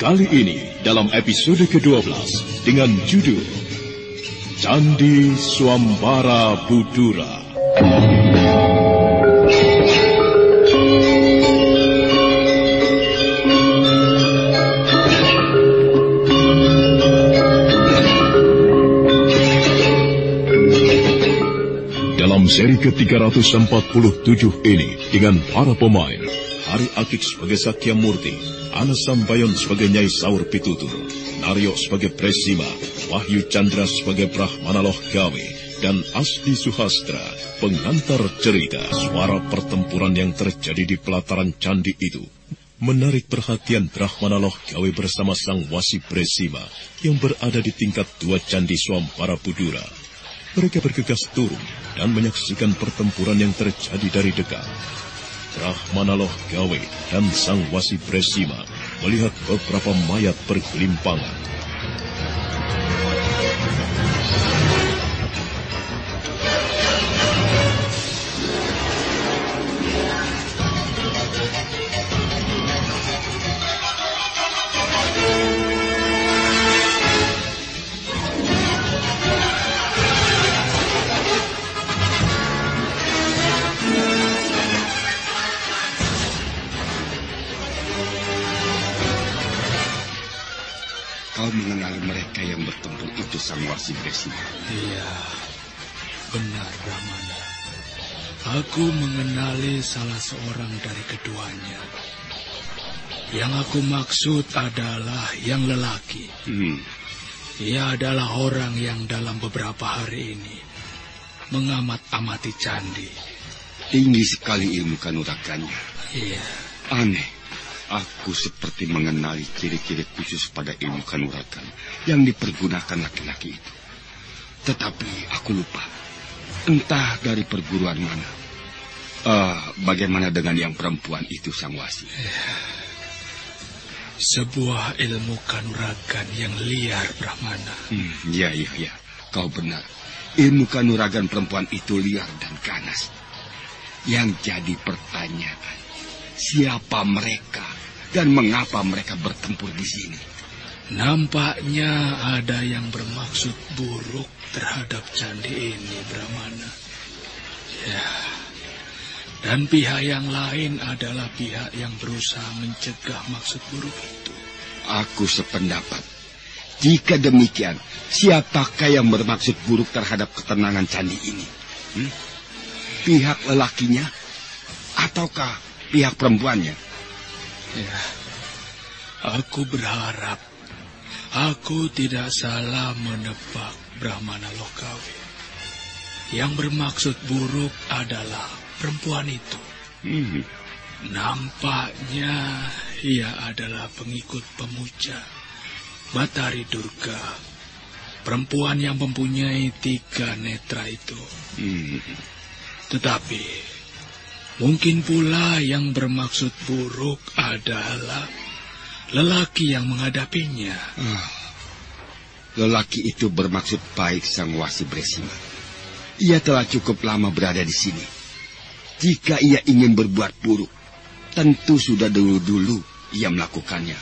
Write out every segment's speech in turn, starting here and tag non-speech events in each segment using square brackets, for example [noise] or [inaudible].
Kali ini dalam episode ke-12 dengan judul Candi Swambara Budura. Dalam seri ke-347 ini dengan para pemain Hari Akik sebagai Sakya Murti, Ana Sambayon sebagai Nyai Saur Pitutur, Naryo sebagai Presima, Wahyu Chandra sebagai Brahmana Loh Gawe, dan Asdi Suhastra, pengantar cerita suara pertempuran yang terjadi di pelataran candi itu. Menarik perhatian Brahmana Loh Gawe bersama sang wasi Presima yang berada di tingkat dua candi Swambara Budura. Mereka bergegas turun dan menyaksikan pertempuran yang terjadi dari dekat. Brahmana Loh Gawe dan sang wasi Presima melihat beberapa mayat bergelimpangan. Bertempur itu sang wasi Bresima. Iya, benar Brahmana. Aku mengenali salah seorang dari keduanya. Yang aku maksud adalah yang lelaki. Hmm. Ia adalah orang yang dalam beberapa hari ini mengamat-amati candi Tinggi sekali ilmu kanuragannya. Iya. Aneh. Aku seperti mengenali ciri-ciri khusus pada ilmu kanuragan yang dipergunakan laki-laki itu. Tetapi aku lupa. Entah dari perguruan mana. Uh, bagaimana dengan yang perempuan itu, Sang Wasi? Sebuah ilmu kanuragan yang liar, Brahmana. Hmm, ya, ya, ya. Kau benar. Ilmu kanuragan perempuan itu liar dan ganas. Yang jadi pertanyaan, siapa mereka dan mengapa mereka bertempur di sini? Nampaknya ada yang bermaksud buruk terhadap candi ini, Brahmana. Ya, dan pihak yang lain adalah pihak yang berusaha mencegah maksud buruk itu. Aku sependapat. Jika demikian, siapakah yang bermaksud buruk terhadap ketenangan candi ini? Hmm? Pihak lelakinya? Ataukah pihak perempuannya? Ya, aku berharap aku tidak salah menebak Brahmana Lokawi. Yang bermaksud buruk adalah perempuan itu. Hmm. Nampaknya ia adalah pengikut pemuja Batari Durga. Perempuan yang mempunyai tiga netra itu. Hmm. Tetapi mungkin pula yang bermaksud buruk adalah lelaki yang menghadapinya. Ah. Lelaki itu bermaksud baik Sang Wasi Bresima. Ia telah cukup lama berada di sini. Jika ia ingin berbuat buruk, tentu sudah dulu-dulu ia melakukannya.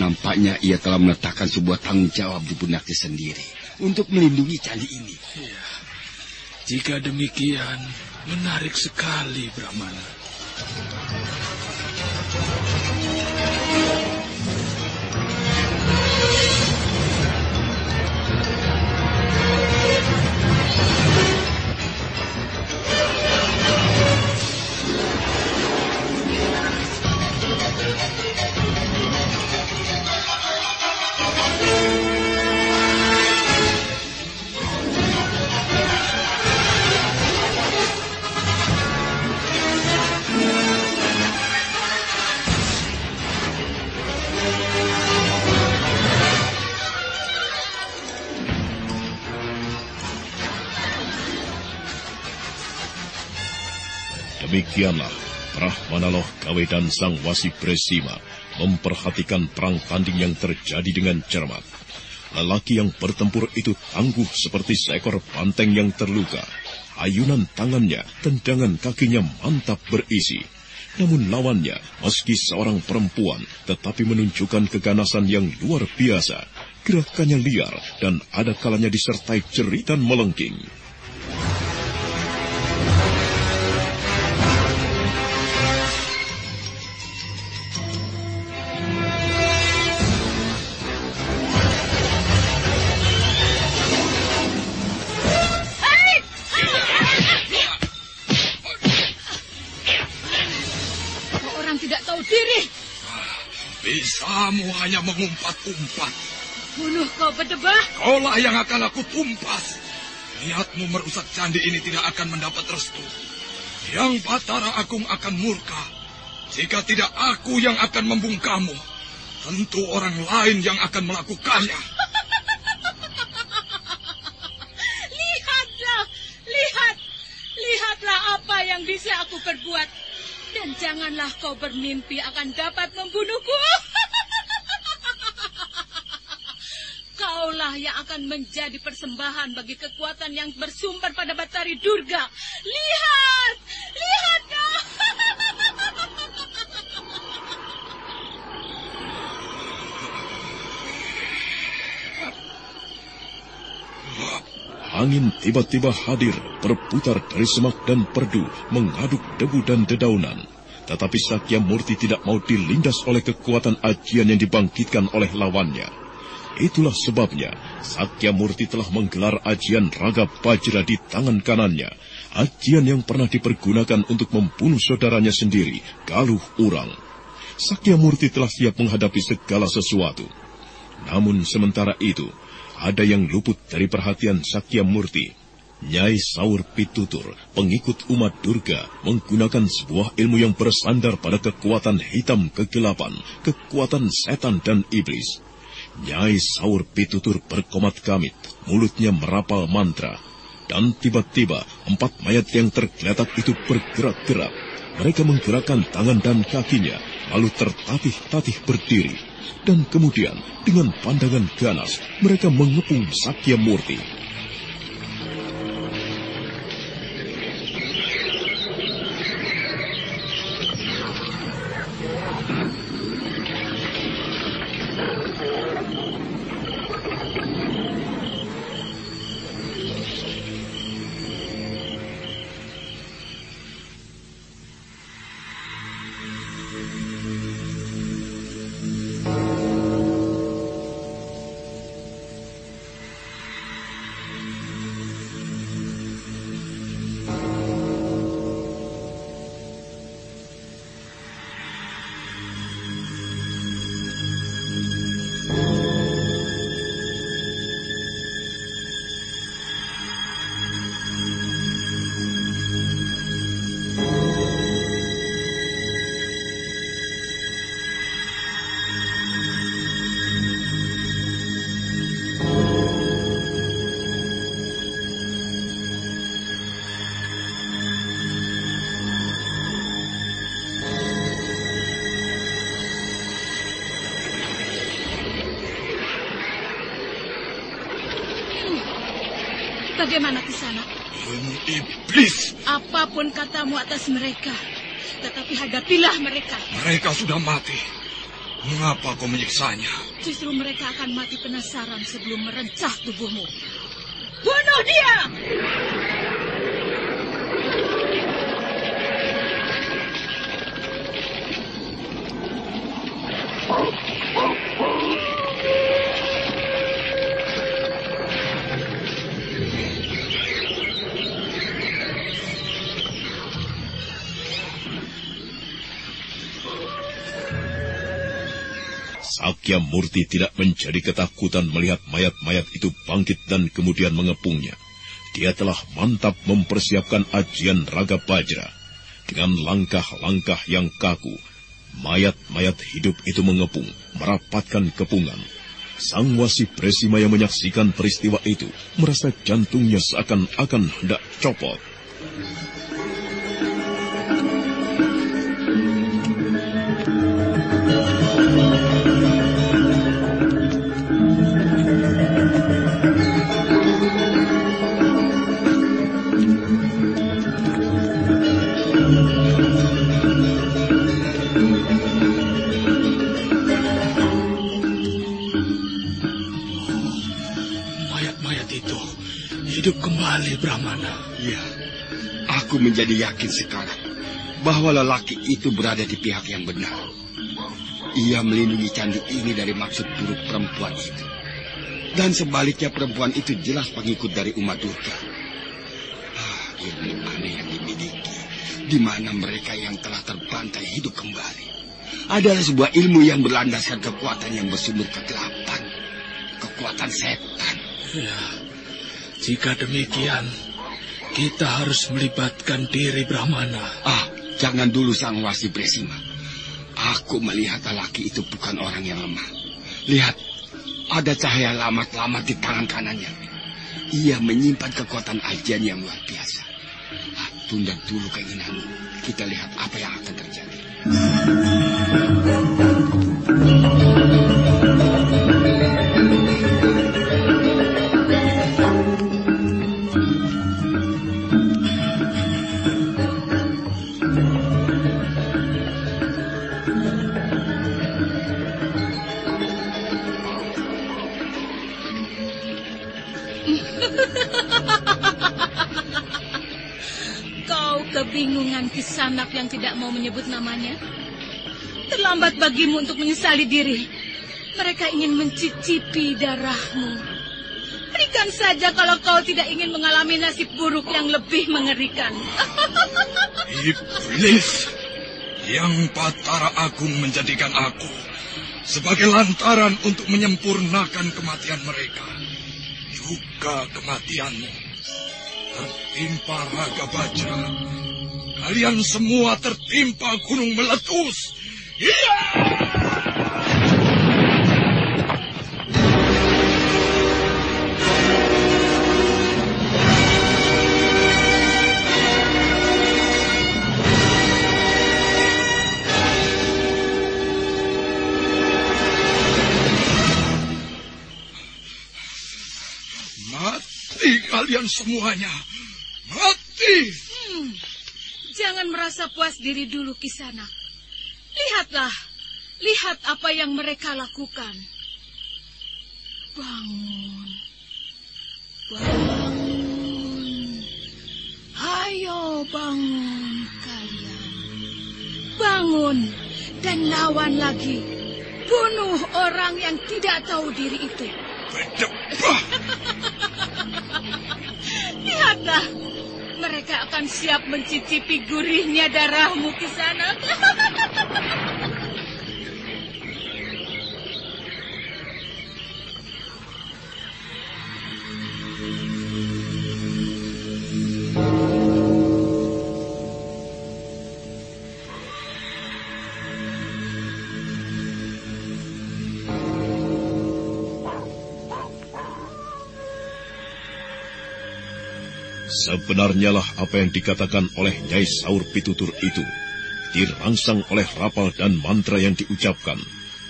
Nampaknya ia telah meletakkan sebuah tanggung jawab di pundaknya sendiri untuk melindungi candi ini. Ya, jika demikian, menarik sekali Brahmana. Demikianlah Brahmana Gawe dan Sang Wasi Bresima memperhatikan perang tanding yang terjadi dengan cermat. Lelaki yang bertempur itu tangguh seperti seekor banteng yang terluka. Ayunan tangannya, tendangan kakinya mantap berisi. Namun lawannya, meski seorang perempuan, tetapi menunjukkan keganasan yang luar biasa. Gerakannya liar dan ada kalanya disertai jeritan melengking. Kamu hanya mengumpat-umpat. Bunuh kau berdebah. Kaulah yang akan aku tumpas. Niatmu merusak candi ini tidak akan mendapat restu. Yang Batara Agung akan murka. Jika tidak aku yang akan membungkamu, tentu orang lain yang akan melakukannya. [laughs] Lihatlah, lihat, lihatlah apa yang bisa aku perbuat. Dan janganlah kau bermimpi akan dapat membunuhku. Kaulah yang akan menjadi persembahan bagi kekuatan yang bersumber pada Batari Durga. Lihat! Lihat dong! Angin tiba-tiba hadir, berputar dari semak dan perdu, mengaduk debu dan dedaunan. Tetapi Sakya Murti tidak mau dilindas oleh kekuatan ajian yang dibangkitkan oleh lawannya. Itulah sebabnya Sakya Murti telah menggelar ajian Raga Bajra di tangan kanannya. Ajian yang pernah dipergunakan untuk membunuh saudaranya sendiri, Galuh Urang. Sakya Murti telah siap menghadapi segala sesuatu. Namun sementara itu, ada yang luput dari perhatian Sakya Murti. Nyai Saur Pitutur, pengikut umat Durga, menggunakan sebuah ilmu yang bersandar pada kekuatan hitam kegelapan, kekuatan setan dan iblis. Nyai Saur Pitutur berkomat kamit, mulutnya merapal mantra, dan tiba-tiba empat mayat yang tergeletak itu bergerak-gerak. Mereka menggerakkan tangan dan kakinya, lalu tertatih-tatih berdiri. Dan kemudian, dengan pandangan ganas, mereka mengepung Sakya Murti. Bagaimana di sana? Iblis. Apa pun katamu atas mereka, tetapi hadapilah mereka. Mereka sudah mati. Mengapa kau menyiksanya? Justru mereka akan mati penasaran sebelum merencah tubuhmu. Bunuh dia! Sakya Murti tidak menjadi ketakutan melihat mayat-mayat itu bangkit dan kemudian mengepungnya. Dia telah mantap mempersiapkan ajian Raga Bajra. Dengan langkah-langkah yang kaku, mayat-mayat hidup itu mengepung, merapatkan kepungan. Sang wasi Presima yang menyaksikan peristiwa itu merasa jantungnya seakan-akan hendak copot. Kembali, Brahmana. Ya, aku menjadi yakin sekarang bahwa lelaki itu berada di pihak yang benar. Ia melindungi candi ini dari maksud buruk perempuan itu. Dan sebaliknya perempuan itu jelas pengikut dari umat Durga. Ah, ilmu aneh yang dimiliki, di mana mereka yang telah terbantai hidup kembali, adalah sebuah ilmu yang berlandaskan kekuatan yang bersumber kegelapan, kekuatan setan. Ya, jika demikian, kita harus melibatkan diri Brahmana. Ah, jangan dulu Sang Wasi Bresima. Aku melihat lelaki itu bukan orang yang lemah. Lihat, ada cahaya lamat-lamat di tangan kanannya. Ia menyimpan kekuatan ajian yang luar biasa. Ah, tunda dulu keinginanmu. Kita lihat apa yang akan terjadi. Kisanak yang tidak mau menyebut namanya? Terlambat bagimu untuk menyesali diri. Mereka ingin mencicipi darahmu. Berikan saja kalau kau tidak ingin mengalami nasib buruk yang lebih mengerikan. Iblis yang Batara Agung menjadikan aku sebagai lantaran untuk menyempurnakan kematian mereka. Juga kematianmu. tertimpa Raga Bajra. Kalian semua tertimpa gunung meletus. Iya! Mati kalian semuanya. Mati. Jangan merasa puas diri dulu, Kisanak. Lihatlah, lihat apa yang mereka lakukan. Bangun, bangun. Ayo bangun kalian. Bangun dan lawan lagi. Bunuh orang yang tidak tahu diri itu. [laughs] Lihatlah, mereka akan siap mencicipi gurihnya darahmu di sana. [laughs] Sebenarnya lah apa yang dikatakan oleh Nyai Saur Pitutur itu, dirangsang oleh rapal dan mantra yang diucapkan.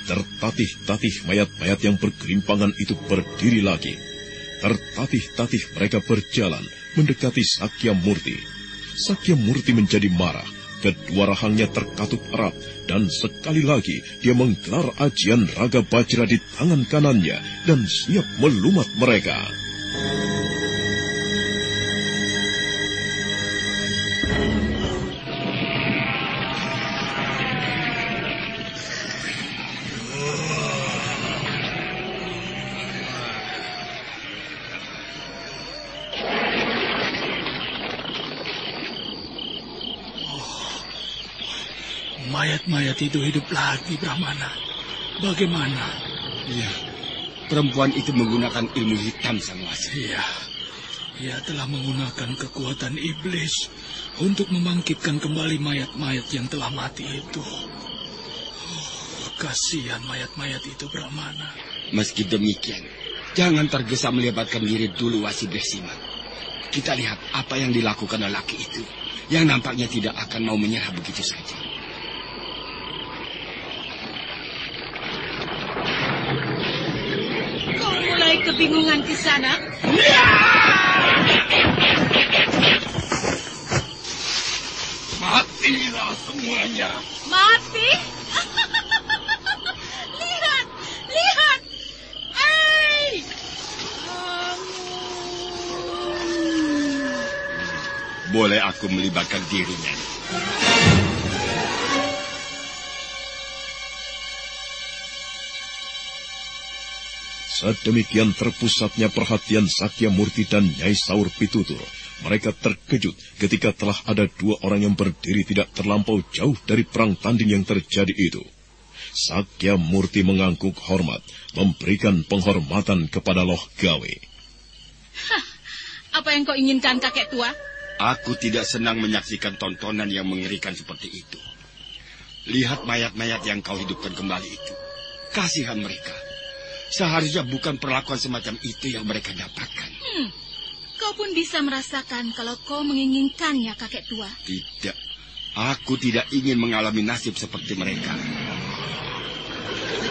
Tertatih-tatih mayat-mayat yang bergelimpangan itu berdiri lagi. Tertatih-tatih mereka berjalan mendekati Sakya Murti. Sakya Murti menjadi marah. Kedua rahangnya terkatup erat dan sekali lagi dia menggelar ajian raga bajra di tangan kanannya dan siap melumat mereka. Itu hidup lagi, Brahmana. Bagaimana? Iya, perempuan itu menggunakan ilmu hitam sang wasi. Iya, ia telah menggunakan kekuatan iblis untuk membangkitkan kembali mayat-mayat yang telah mati itu. Oh, kasihan mayat-mayat itu, Brahmana. Meski demikian, jangan tergesa melibatkan diri dulu wasi bersima. Kita lihat apa yang dilakukan lelaki itu, yang nampaknya tidak akan mau menyerah begitu saja. Kau mulai kebingungan di sana? Matilah semuanya. Mati? [laughs] lihat, lihat. Hei! Boleh aku melibatkan dirinya. Sedemikian terpusatnya perhatian Sakya Murti dan Nyai Saur Pitutur. Mereka terkejut ketika telah ada dua orang yang berdiri tidak terlampau jauh dari perang tanding yang terjadi itu. Sakya Murti mengangguk hormat, memberikan penghormatan kepada Loh Gawe. Apa yang kau inginkan, kakek tua? Aku tidak senang menyaksikan tontonan yang mengerikan seperti itu. Lihat mayat-mayat yang kau hidupkan kembali itu. Kasihan mereka. Seharusnya bukan perlakuan semacam itu yang mereka dapatkan. Hmm. Kau pun bisa merasakan kalau kau menginginkannya, kakek tua. Tidak. Aku tidak ingin mengalami nasib seperti mereka.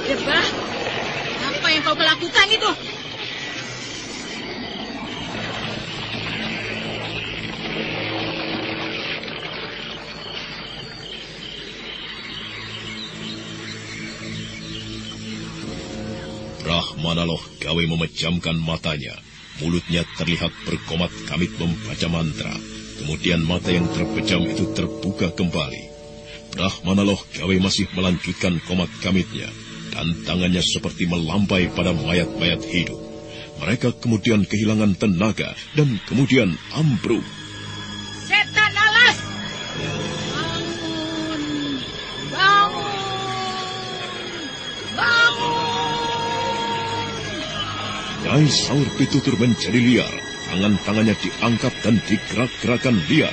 Debah, apa yang kau lakukan itu? Brahmana Loh Gawe memejamkan matanya. Mulutnya terlihat berkomat kamit membaca mantra. Kemudian mata yang terpejam itu terbuka kembali. Brahmana Loh Gawe masih melanjutkan komat kamitnya. Dan tangannya seperti melampai pada mayat-mayat hidup. Mereka kemudian kehilangan tenaga dan kemudian ambruk. Nyai Saur Pitutur menjadi liar. tangan-tangannya diangkat dan digerak-gerakan liar.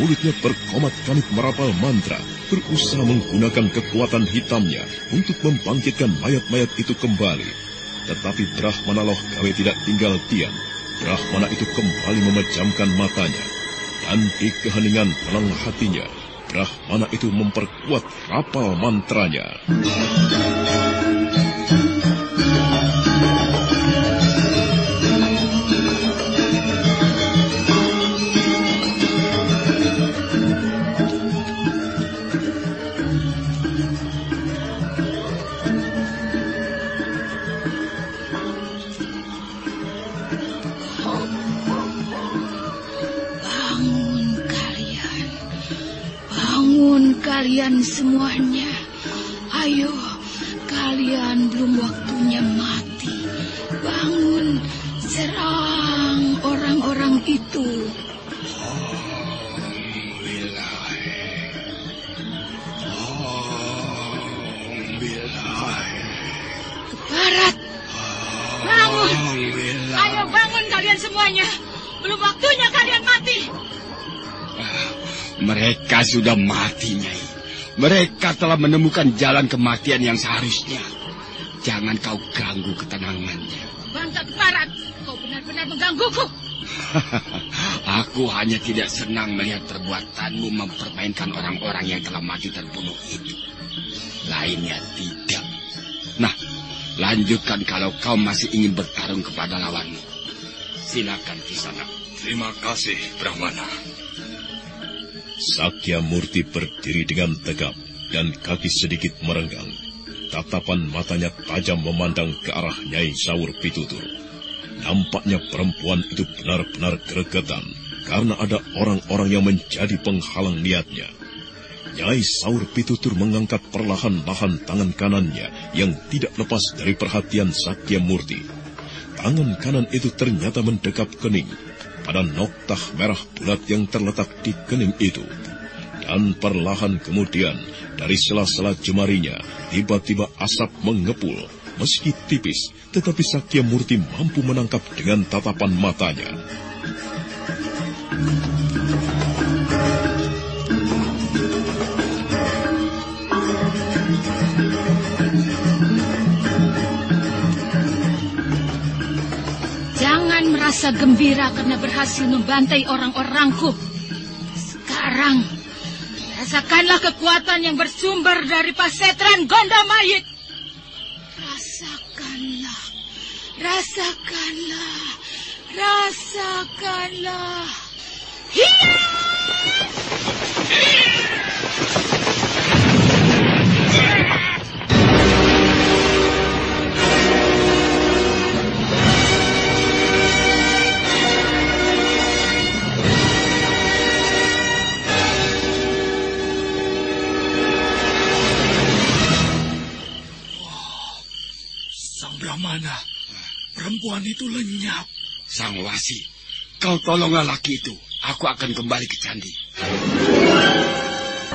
Mulutnya berkomat kanit merapal mantra, berusaha menggunakan kekuatan hitamnya untuk membangkitkan mayat-mayat itu kembali. Tetapi Brahmana Loh Gawe tidak tinggal diam. Brahmana itu kembali memejamkan matanya. Dan di keheningan dalam hatinya, Brahmana itu memperkuat rapal mantranya. Semuanya. Ayo, kalian belum waktunya mati. Bangun, serang orang-orang itu. Barat, bangun. Ayo bangun kalian semuanya. Belum waktunya kalian mati. Mereka sudah mati, Nyai. Mereka telah menemukan jalan kematian yang seharusnya. Jangan kau ganggu ketenangannya. Bangka Barat, kau benar-benar menggangguku. [laughs] Aku hanya tidak senang melihat perbuatanmu mempermainkan orang-orang yang telah mati terbunuh itu. Lainnya tidak. Nah, lanjutkan kalau kau masih ingin bertarung kepada lawanmu. Silakan di sana. Terima kasih, Brahmana. Sakya Murti berdiri dengan tegap dan kaki sedikit merenggang. Tatapan matanya tajam memandang ke arah Nyai Saur Pitutur. Nampaknya perempuan itu benar-benar gregetan karena ada orang-orang yang menjadi penghalang niatnya. Nyai Saur Pitutur mengangkat perlahan-lahan tangan kanannya yang tidak lepas dari perhatian Sakya Murti. Tangan kanan itu ternyata mendekap kening pada noktah merah bulat yang terletak di kening itu. Dan perlahan kemudian, dari sela-sela jemarinya, tiba-tiba asap mengepul. Meski tipis, tetapi Sakya Murti mampu menangkap dengan tatapan matanya. Jangan merasa gembira karena berhasil membantai orang-orangku. Sekarang, rasakanlah kekuatan yang bersumber dari pasetran Gondamayit. Rasakanlah, rasakanlah, rasakanlah. Hiya! Perempuan itu lenyap. Sang Wasi, kau tolonglah laki itu. Aku akan kembali ke candi.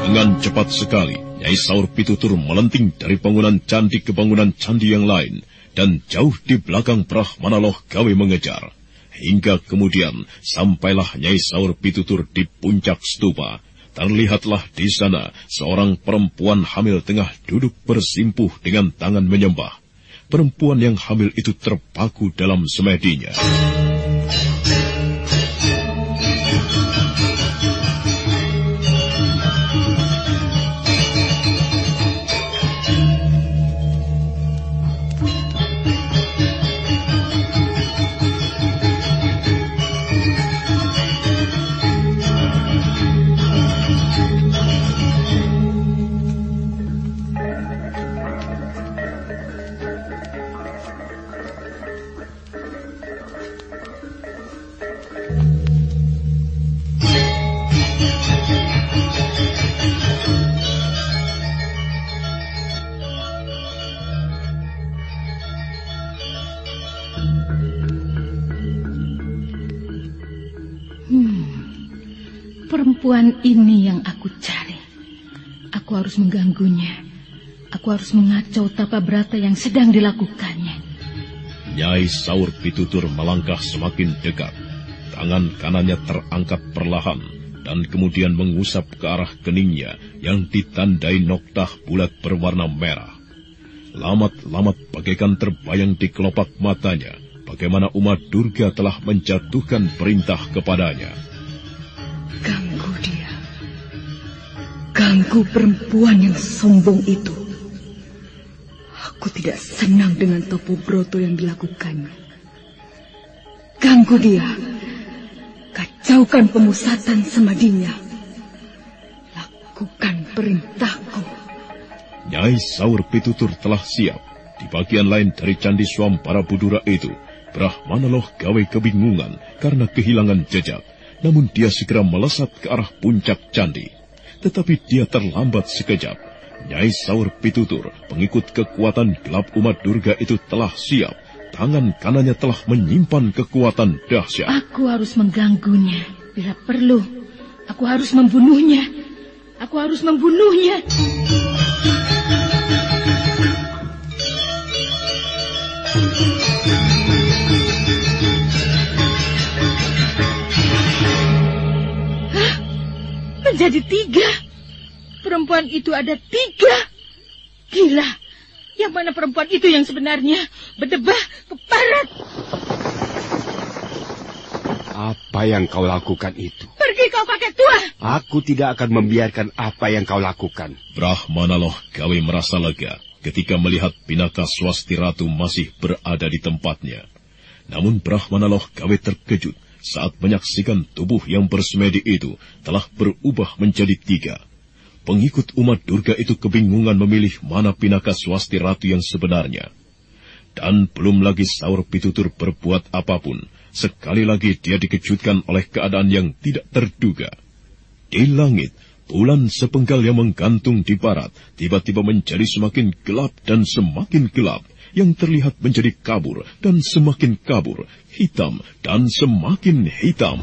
Dengan cepat sekali, Nyai Saur Pitutur melenting dari bangunan candi ke bangunan candi yang lain, dan jauh di belakang Brahmana Loh Gawe mengejar. Hingga kemudian sampailah Nyai Saur Pitutur di puncak stupa. Terlihatlah di sana seorang perempuan hamil tengah duduk bersimpuh dengan tangan menyembah. Perempuan yang hamil itu terpaku dalam semedinya. Perempuan ini yang aku cari. Aku harus mengganggunya. Aku harus mengacau tapa berata yang sedang dilakukannya. Nyai Saur Pitutur melangkah semakin dekat. tangan kanannya terangkat perlahan dan kemudian mengusap ke arah keningnya yang ditandai noktah bulat berwarna merah. Lamat-lamat bagaikan terbayang di kelopak matanya, bagaimana umat Durga telah menjatuhkan perintah kepadanya. Dia. Ganggu perempuan yang sombong itu. Aku tidak senang dengan Topo Broto yang dilakukannya. Ganggu dia. Kacaukan pemusatan semadinya. Lakukan perintahku. Nyai Saur Pitutur telah siap. Di bagian lain dari Candi para Budura itu, Brahmana Loh gawe kebingungan karena kehilangan jejak. Namun dia segera melesat ke arah puncak candi. Tetapi dia terlambat sekejap. Nyai Saur Pitutur, pengikut kekuatan gelap umat Durga itu telah siap Tangan kanannya telah menyimpan kekuatan dahsyat. Aku harus mengganggunya. Bila perlu, aku harus membunuhnya. Aku harus membunuhnya. Menjadi tiga. Perempuan itu ada tiga. Gila. Yang mana perempuan itu yang sebenarnya berdebah keparat? Apa yang kau lakukan itu? Pergi kau kakek tua! Aku tidak akan membiarkan apa yang kau lakukan. Brahmana loh gawe merasa lega ketika melihat Pinaka Swasti Ratu masih berada di tempatnya. Namun Brahmana loh gawe terkejut saat menyaksikan tubuh yang bersemedi itu telah berubah menjadi tiga Pengikut umat Durga itu kebingungan memilih mana pinaka swasti ratu yang sebenarnya. Dan belum lagi Saur Pitutur berbuat apa pun, sekali lagi dia dikejutkan oleh keadaan yang tidak terduga. Di langit, bulan sepenggal yang menggantung di barat tiba-tiba menjadi semakin gelap dan semakin gelap, yang terlihat menjadi kabur dan semakin kabur, hitam dan semakin hitam.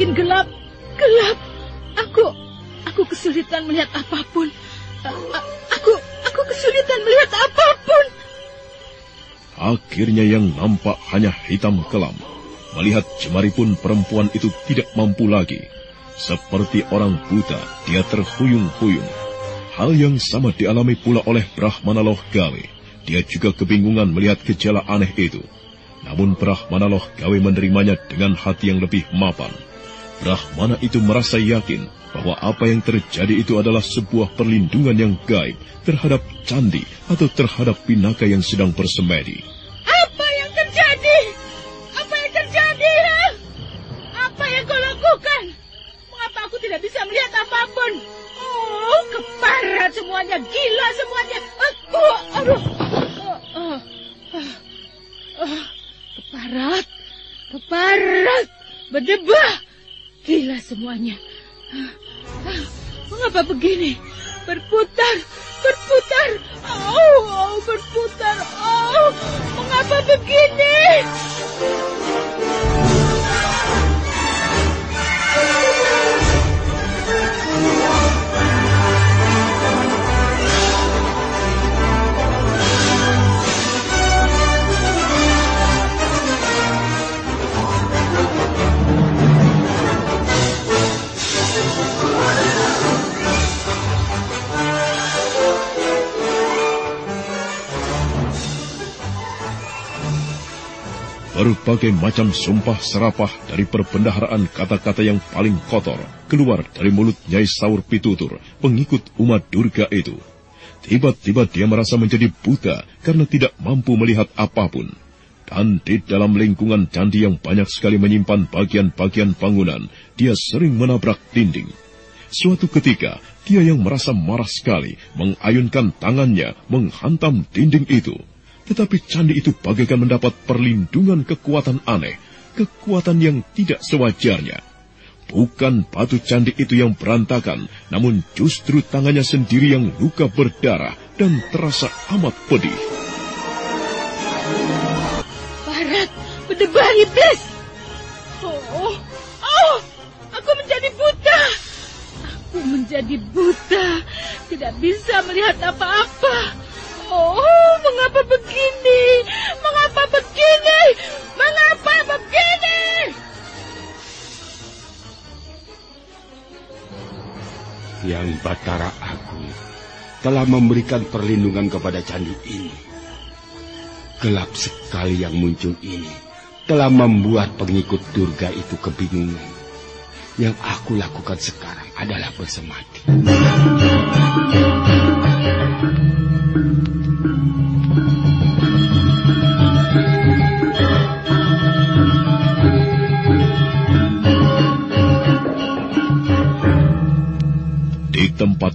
Semakin gelap, gelap. Aku, aku kesulitan melihat apa pun. Aku, aku kesulitan melihat apa pun. Akhirnya yang nampak hanya hitam kelam. Melihat jemari pun perempuan itu tidak mampu lagi. Seperti orang buta, dia terhuyung-huyung. Hal yang sama dialami pula oleh Brahmana Loh Gawe. Dia juga kebingungan melihat gejala aneh itu. Namun Brahmana loh gawe menerimanya dengan hati yang lebih mapan. Brahmana itu merasa yakin bahwa apa yang terjadi itu adalah sebuah perlindungan yang gaib terhadap candi atau terhadap pinaka yang sedang bersemedi. Apa yang terjadi? Apa yang terjadi? Ha? Apa yang kau lakukan? Mengapa aku tidak bisa melihat apa pun? Oh, keparat semuanya, gila semuanya. Aku, aduh. Uh, uh, uh, uh. Keparat, keparat, berdebah. Gila semuanya. Mengapa begini? Berputar, berputar. Oh, oh berputar. Oh, mengapa begini? Berbagai macam sumpah serapah dari perbendaharaan kata-kata yang paling kotor keluar dari mulut Nyai Saur Pitutur, pengikut umat Durga itu. Tiba-tiba dia merasa menjadi buta karena tidak mampu melihat apa pun. Dan di dalam lingkungan candi yang banyak sekali menyimpan bagian-bagian bangunan, dia sering menabrak dinding. Suatu ketika, dia yang merasa marah sekali mengayunkan tangannya menghantam dinding itu. Tetapi candi itu bagaikan mendapat perlindungan kekuatan aneh, kekuatan yang tidak sewajarnya. Bukan batu candi itu yang berantakan, namun justru tangannya sendiri yang luka berdarah dan terasa amat pedih. Barat, berdebar iblis! Oh, oh, aku menjadi buta! Aku menjadi buta, tidak bisa melihat apa-apa. Oh, mengapa begini? Mengapa begini? Mengapa begini? Yang Batara Agung telah memberikan perlindungan kepada candi ini. Gelap sekali yang muncul ini telah membuat pengikut Durga itu kebingungan. Yang aku lakukan sekarang adalah bersemadi.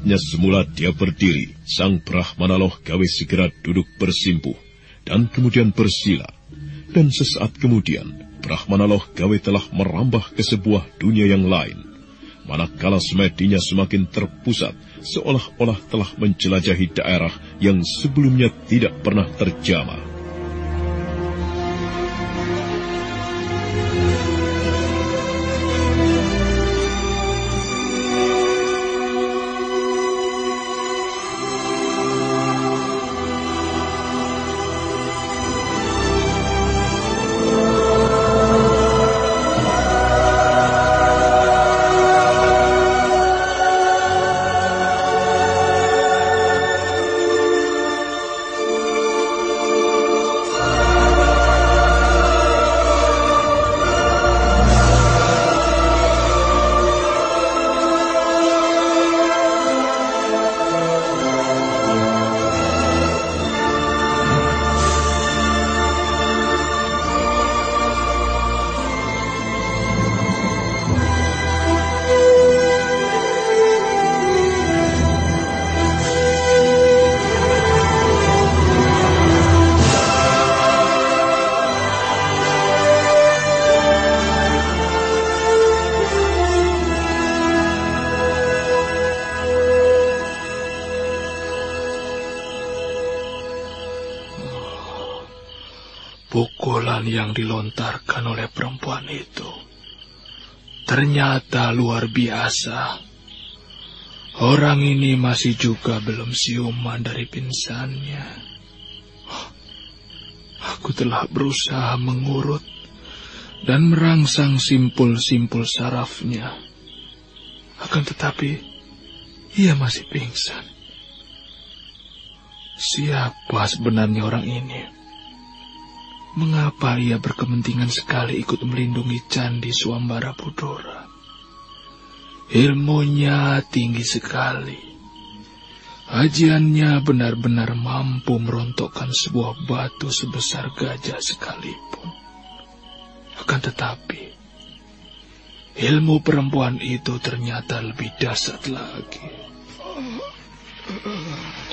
Tempatnya semula dia berdiri, sang Brahmana Loh Gawe segera duduk bersimpuh, dan kemudian bersila. Dan sesaat kemudian, Brahmana Loh Gawe telah merambah ke sebuah dunia yang lain. Manakala semedinya semakin terpusat, seolah-olah telah menjelajahi daerah yang sebelumnya tidak pernah terjamah. Biasa. Orang ini masih juga belum siuman dari pingsannya. Aku telah berusaha mengurut dan merangsang simpul-simpul sarafnya. Akan tetapi, ia masih pingsan. Siapa sebenarnya orang ini? Mengapa ia berkepentingan sekali ikut melindungi Candi Suambara Budora? Ilmunya tinggi sekali. Ajiannya benar-benar mampu merontokkan sebuah batu sebesar gajah sekalipun. Akan tetapi, ilmu perempuan itu ternyata lebih dahsyat lagi.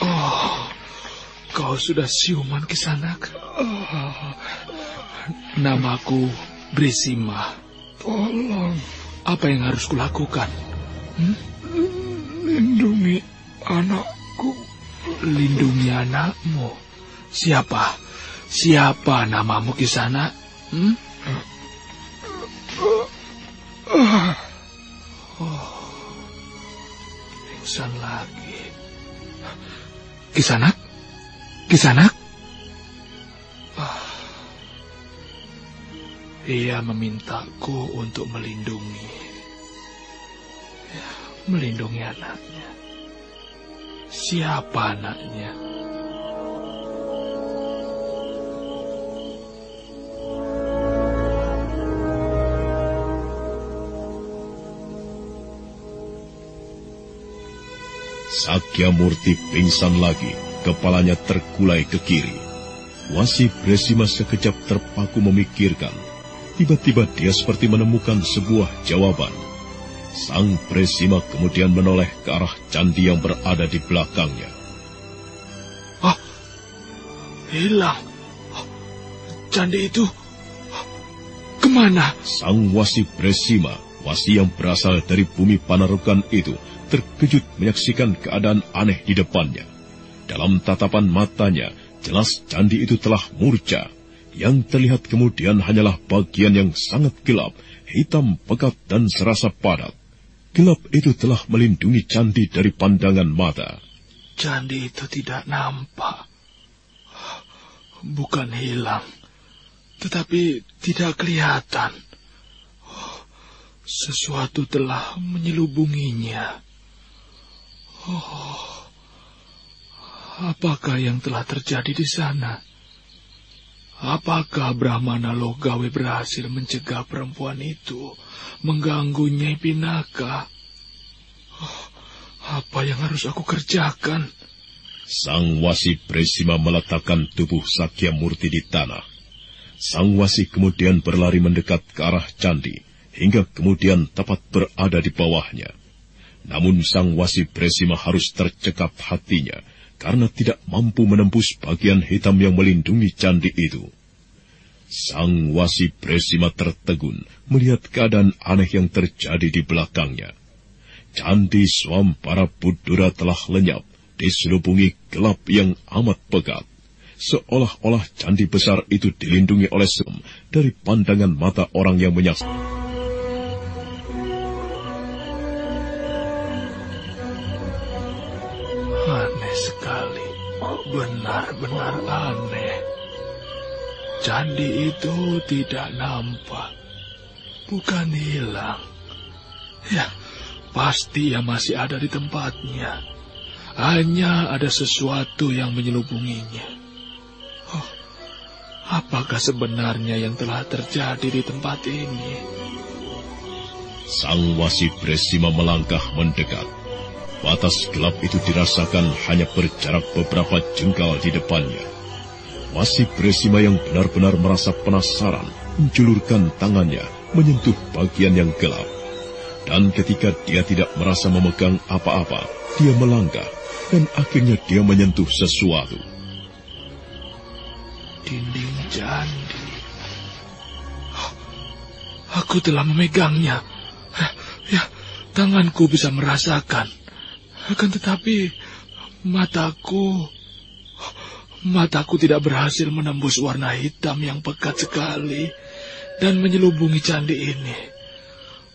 Oh, kau sudah siuman kisanak? Oh, namaku Brisima. Tolong. Apa yang harus kulakukan? Hmm? Lindungi anakku. Lindungi anakmu. Siapa? Siapa namamu di sana? Hmm? Oh, pingsan lagi. Kisanak? Kisanak? Ia memintaku untuk melindungi. Ya, melindungi anaknya. Siapa anaknya? Sakya Murti pingsan lagi, kepalanya terkulai ke kiri. Wasi Bresima sekejap terpaku memikirkan. Tiba-tiba dia seperti menemukan sebuah jawaban. Sang Presima kemudian menoleh ke arah candi yang berada di belakangnya. Ah, hilang. Candi itu ke mana? Sang Wasi Presima, wasi yang berasal dari bumi Panarukan itu, terkejut menyaksikan keadaan aneh di depannya. Dalam tatapan matanya, jelas candi itu telah murca. Yang terlihat kemudian hanyalah bagian yang sangat gelap, hitam pekat dan serasa padat. Gelap itu telah melindungi candi dari pandangan mata. Candi itu tidak nampak. Bukan hilang, tetapi tidak kelihatan. Sesuatu telah menyelubunginya. Oh, apakah yang telah terjadi di sana? Apakah Brahmana Logawe berhasil mencegah perempuan itu mengganggu Nyai Pinaka? Oh, apa yang harus aku kerjakan? Sang Wasi Presima meletakkan tubuh Sakya Murti di tanah. Sang Wasi kemudian berlari mendekat ke arah candi, hingga kemudian tepat berada di bawahnya. Namun Sang Wasi Presima harus tercekap hatinya, karena tidak mampu menembus bagian hitam yang melindungi candi itu. Sang wasi Presima tertegun melihat keadaan aneh yang terjadi di belakangnya. Candi Swampara Budura telah lenyap, diselubungi gelap yang amat pekat. Seolah-olah candi besar itu dilindungi oleh sem dari pandangan mata orang yang menyaksikan. Benar-benar aneh. Candi itu tidak nampak, bukan hilang. Ya, pasti ia masih ada di tempatnya. Hanya ada sesuatu yang menyelubunginya. Oh, apakah sebenarnya yang telah terjadi di tempat ini? Sang Wasi Presima melangkah mendekat Batas gelap itu dirasakan hanya berjarak beberapa jengkal di depannya. Masih Bresima yang benar-benar merasa penasaran menjulurkan tangannya menyentuh bagian yang gelap. Dan ketika dia tidak merasa memegang apa-apa, dia melangkah dan akhirnya dia menyentuh sesuatu. Dinding candi. Aku telah memegangnya. Ya, tanganku bisa merasakan. Akan tetapi mataku mataku tidak berhasil menembus warna hitam yang pekat sekali dan menyelubungi candi ini.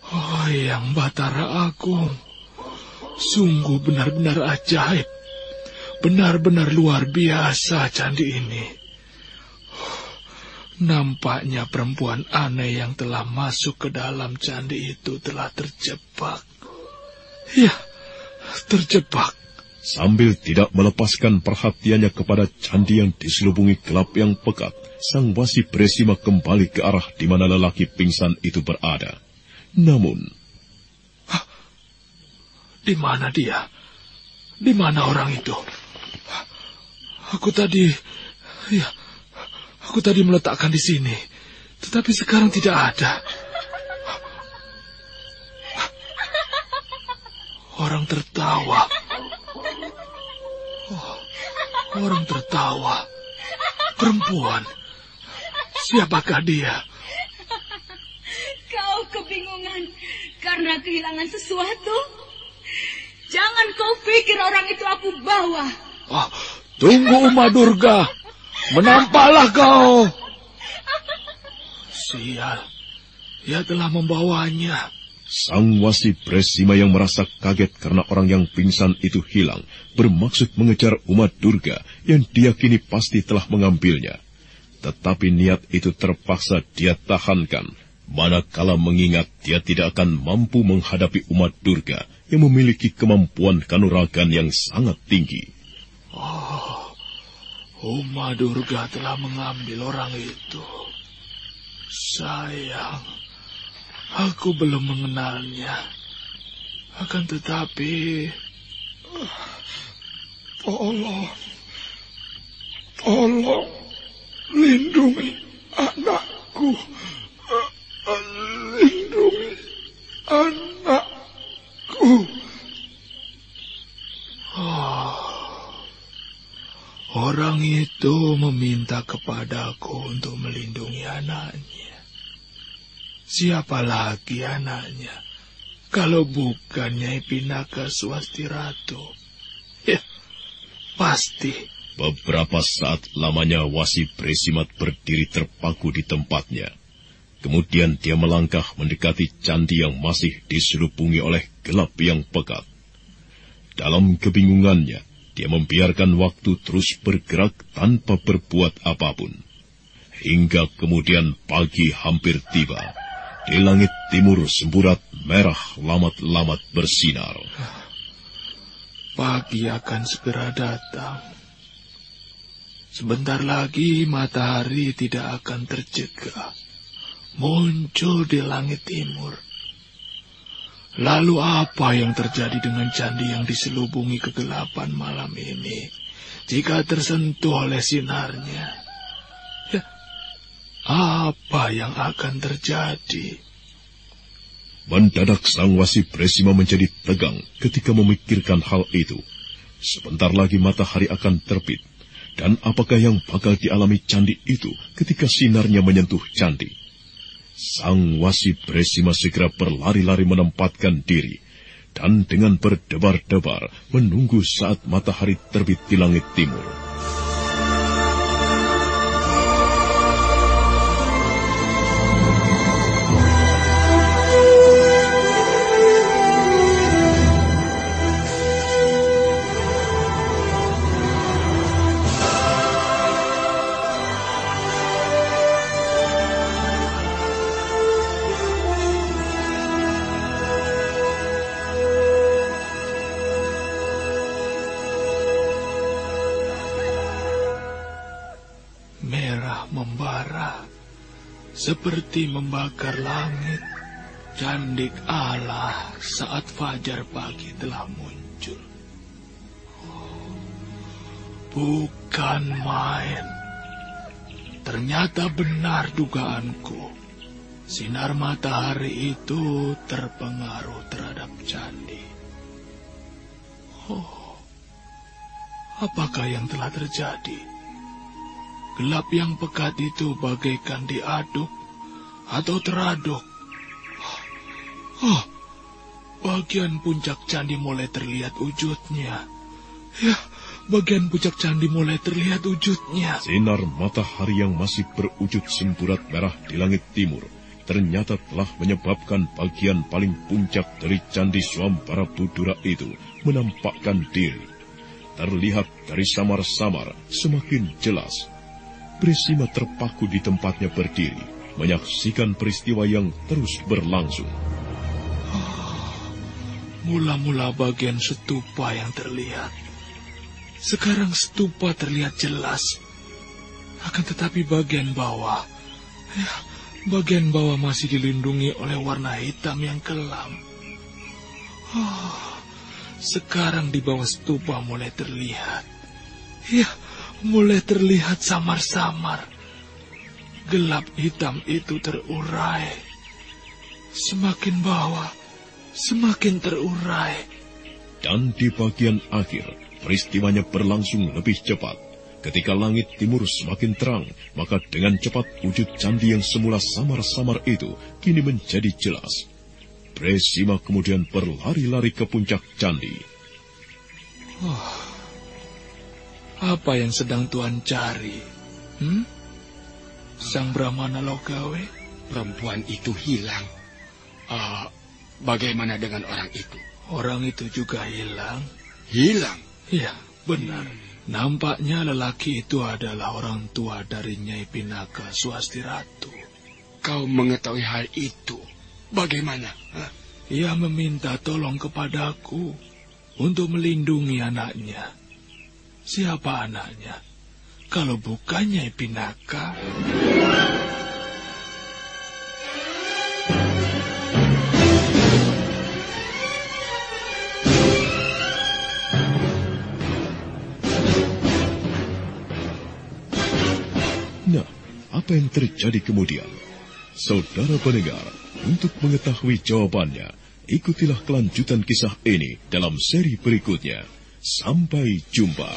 Oh, yang Batara Agung. Sungguh benar-benar ajaib. Benar-benar luar biasa candi ini. Nampaknya perempuan aneh yang telah masuk ke dalam candi itu telah terjebak. Ya, terjebak. Sambil tidak melepaskan perhatiannya kepada candi yang diselubungi gelap yang pekat, sang wasi Bresima kembali ke arah di mana lelaki pingsan itu berada. Namun... Hah? Di mana dia? Di mana orang itu? Aku tadi... Ya, aku tadi meletakkan di sini. Tetapi sekarang tidak ada. Orang tertawa. Oh, orang tertawa. Perempuan. Siapakah dia? Kau kebingungan karena kehilangan sesuatu? Jangan kau pikir orang itu aku bawa. Oh, tunggu Uma Durga. Menampaklah kau. Sial. Ia telah membawanya. Sang wasi Presima yang merasa kaget karena orang yang pingsan itu hilang, bermaksud mengejar umat Durga yang diyakini pasti telah mengambilnya. Tetapi niat itu terpaksa dia tahankan, manakala mengingat dia tidak akan mampu menghadapi umat Durga yang memiliki kemampuan kanuragan yang sangat tinggi. Oh, umat Durga telah mengambil orang itu. Sayang. Aku belum mengenalnya. Akan tetapi... Tolong. Tolong. Lindungi anakku. Lindungi anakku. Ah, orang itu meminta kepadaku untuk melindungi anaknya. Siapa lagi anaknya? Kalau bukan Nyai Pinaka Swasti Ratu. Ya, pasti. Beberapa saat lamanya Wasi Presimat berdiri terpaku di tempatnya. Kemudian dia melangkah mendekati candi yang masih diselubungi oleh gelap yang pekat. Dalam kebingungannya, dia membiarkan waktu terus bergerak tanpa berbuat apa pun. Hingga kemudian pagi hampir tiba. Di langit timur semburat merah lamat-lamat bersinar. Pagi akan segera datang. Sebentar lagi matahari tidak akan tercegah. Muncul di langit timur. Lalu apa yang terjadi dengan candi yang diselubungi kegelapan malam ini jika tersentuh oleh sinarnya? Apa yang akan terjadi? Mendadak sang wasi Presima menjadi tegang ketika memikirkan hal itu. Sebentar lagi matahari akan terbit. Dan apakah yang bakal dialami candi itu ketika sinarnya menyentuh candi? Sang wasi Bresima segera berlari-lari menempatkan diri, dan dengan berdebar-debar menunggu saat matahari terbit di langit timur. Seperti membakar langit. Candik Allah saat fajar pagi telah muncul. Bukan main. Ternyata benar dugaanku. Sinar matahari itu terpengaruh terhadap candi. Oh, apakah yang telah terjadi? Gelap yang pekat itu bagaikan diaduk atau teraduk. Oh, bagian puncak candi mulai terlihat wujudnya. Ya, bagian puncak candi mulai terlihat wujudnya. Sinar matahari yang masih berwujud semburat merah di langit timur ternyata telah menyebabkan bagian paling puncak dari candi Swambara Budura itu menampakkan diri. Terlihat dari samar-samar semakin jelas. Prisima terpaku di tempatnya berdiri menyaksikan peristiwa yang terus berlangsung. Mula-mula bagian stupa yang terlihat. Sekarang stupa terlihat jelas. Akan tetapi bagian bawah, ya, bagian bawah masih dilindungi oleh warna hitam yang kelam. Oh, sekarang di bawah stupa mulai terlihat. Ya, mulai terlihat samar-samar gelap hitam itu terurai. Semakin bawah, semakin terurai. Dan di bagian akhir, peristiwanya berlangsung lebih cepat. Ketika langit timur semakin terang, maka dengan cepat wujud candi yang semula samar-samar itu kini menjadi jelas. Presima kemudian berlari-lari ke puncak candi. Oh, apa yang sedang Tuhan cari? Hmm? Sang Brahmana Logawe? Perempuan itu hilang. Uh, bagaimana dengan orang itu? Orang itu juga hilang. Hilang? Iya, benar. Hmm. Nampaknya lelaki itu adalah orang tua dari Nyai Pinaka Swasti Ratu. Kau mengetahui hal itu? Bagaimana? Ia meminta tolong kepadaku untuk melindungi anaknya. Siapa anaknya? Kalau bukannya Pinaka... Nah, apa yang terjadi kemudian? Saudara pendengar, untuk mengetahui jawabannya, ikutilah kelanjutan kisah ini dalam seri berikutnya. Sampai jumpa.